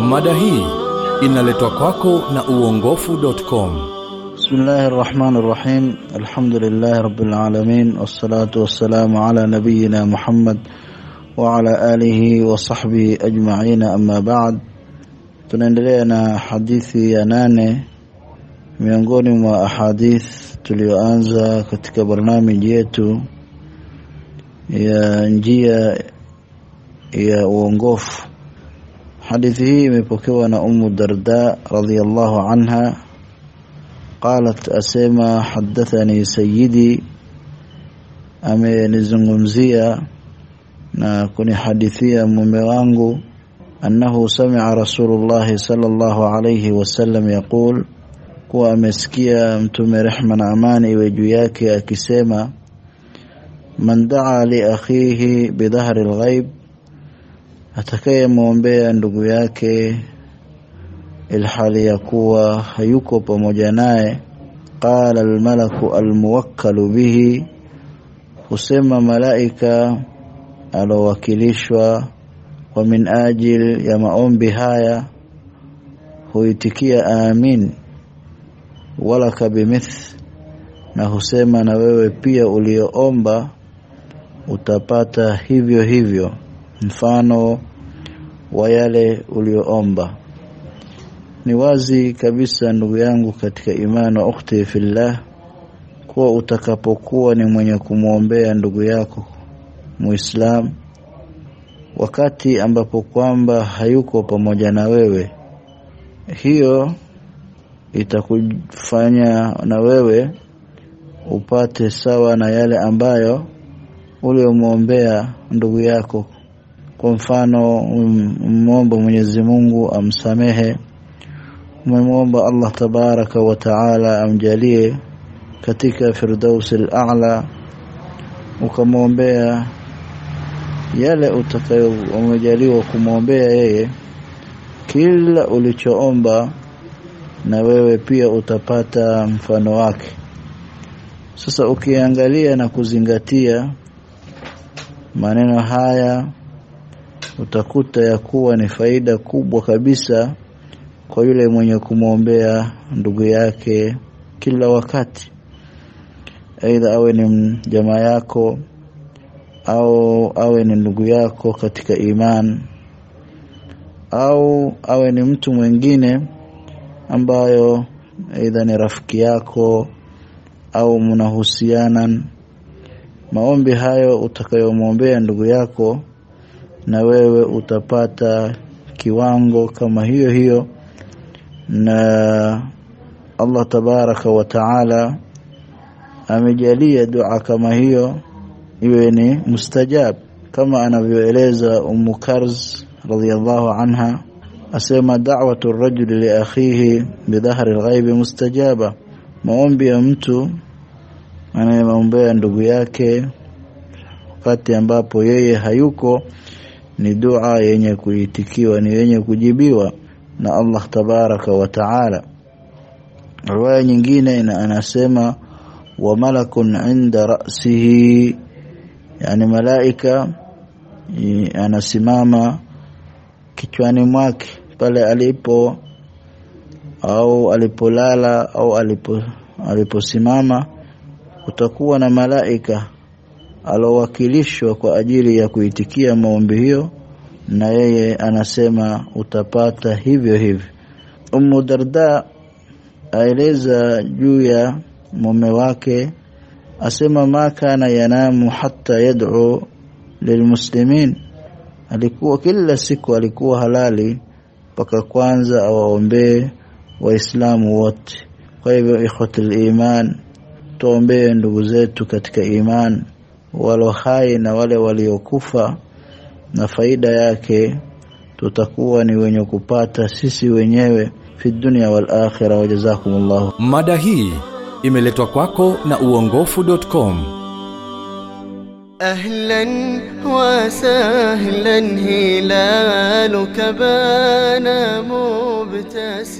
Mada hii inaletwa kwako na uongofu.com. Bismillahir Rahmanir Rahim. Alhamdulillahi Rabbil Alamin wassalatu wassalamu ala nabiyyina Muhammad wa alihi wa sahbihi ajma'in. Amma ba'd, tunaendelea na hadithi ya nane miongoni mwa ahadith tuliyoanza katika barnamiji yetu ya njia ya uongofu. Hadithi hii imepokewa na ummu darda radhiallahu anha. Qalat asema hadathani sayyidi. Amenizungumzia na kunihadithia mume wangu annahu sami'a rasulullah sallallahu alayhi wasallam yaqul kuwa amesikia mtume rehma na amani iwe juu yake akisema man daa liakhihi bidhahri lghaib, atakayemwombea ndugu yake ilhali ya kuwa hayuko pamoja naye qala almalaku almuwakkalu bihi husema malaika alowakilishwa wa min ajil ya maombi haya huitikia amin walaka bimith na husema na wewe pia ulioomba utapata hivyo hivyo. Mfano wa yale ulioomba. Ni wazi kabisa ndugu yangu katika imani wa ukhti fillah kuwa utakapokuwa ni mwenye kumwombea ndugu yako muislam wakati ambapo kwamba hayuko pamoja na wewe hiyo itakufanya na wewe upate sawa na yale ambayo uliomwombea ndugu yako. Kwa mfano umemwomba Mwenyezi Mungu amsamehe. Umemwomba Allah tabaraka wa taala amjalie katika firdaus al-a'la. Ukamwombea yale utakayo umejaliwa kumwombea yeye. Kila ulichoomba na wewe pia utapata mfano wake. Sasa ukiangalia na kuzingatia maneno haya utakuta ya kuwa ni faida kubwa kabisa kwa yule mwenye kumwombea ndugu yake kila wakati. Aidha awe ni jamaa yako au awe ni ndugu yako katika iman au awe ni mtu mwingine ambayo aidha ni rafiki yako au mnahusiana maombi hayo utakayomwombea ndugu yako na wewe utapata kiwango kama hiyo hiyo na Allah tabaraka wa taala amejalia dua kama hiyo iwe ni mustajab. Kama anavyoeleza Ummu Karz radhiyallahu anha asema da'watu ar-rajuli li akhihi bidhahri al-ghaibi mustajaba. Maombi ya mtu anayemwombea ndugu yake wakati ambapo yeye hayuko ni dua yenye kuitikiwa ni yenye kujibiwa na Allah tabaraka wa taala. Riwaya nyingine ina anasema wa malakun inda ra'sihi yani malaika anasimama kichwani mwake pale alipo au alipolala au alipo aliposimama utakuwa na malaika alowakilishwa kwa ajili ya kuitikia maombi hiyo na yeye anasema utapata hivyo hivyo. Ummu Darda aeleza juu ya mume wake asema ma kana yanamu hatta yad'u lilmuslimin. Alikuwa kila siku alikuwa halali mpaka kwanza awaombee waislamu wote. Kwa hivyo ikhwatul iman tuombee ndugu zetu katika iman walo hai na wale waliokufa, na faida yake tutakuwa ni wenye kupata sisi wenyewe fi dunia wal akhirah. Wajazakumullah. Mada hii imeletwa kwako na uongofu.com. Ahlan wa sahlan, hilaluka bana mubtasiman